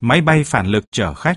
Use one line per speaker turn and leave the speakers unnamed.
Máy bay phản lực chở khách.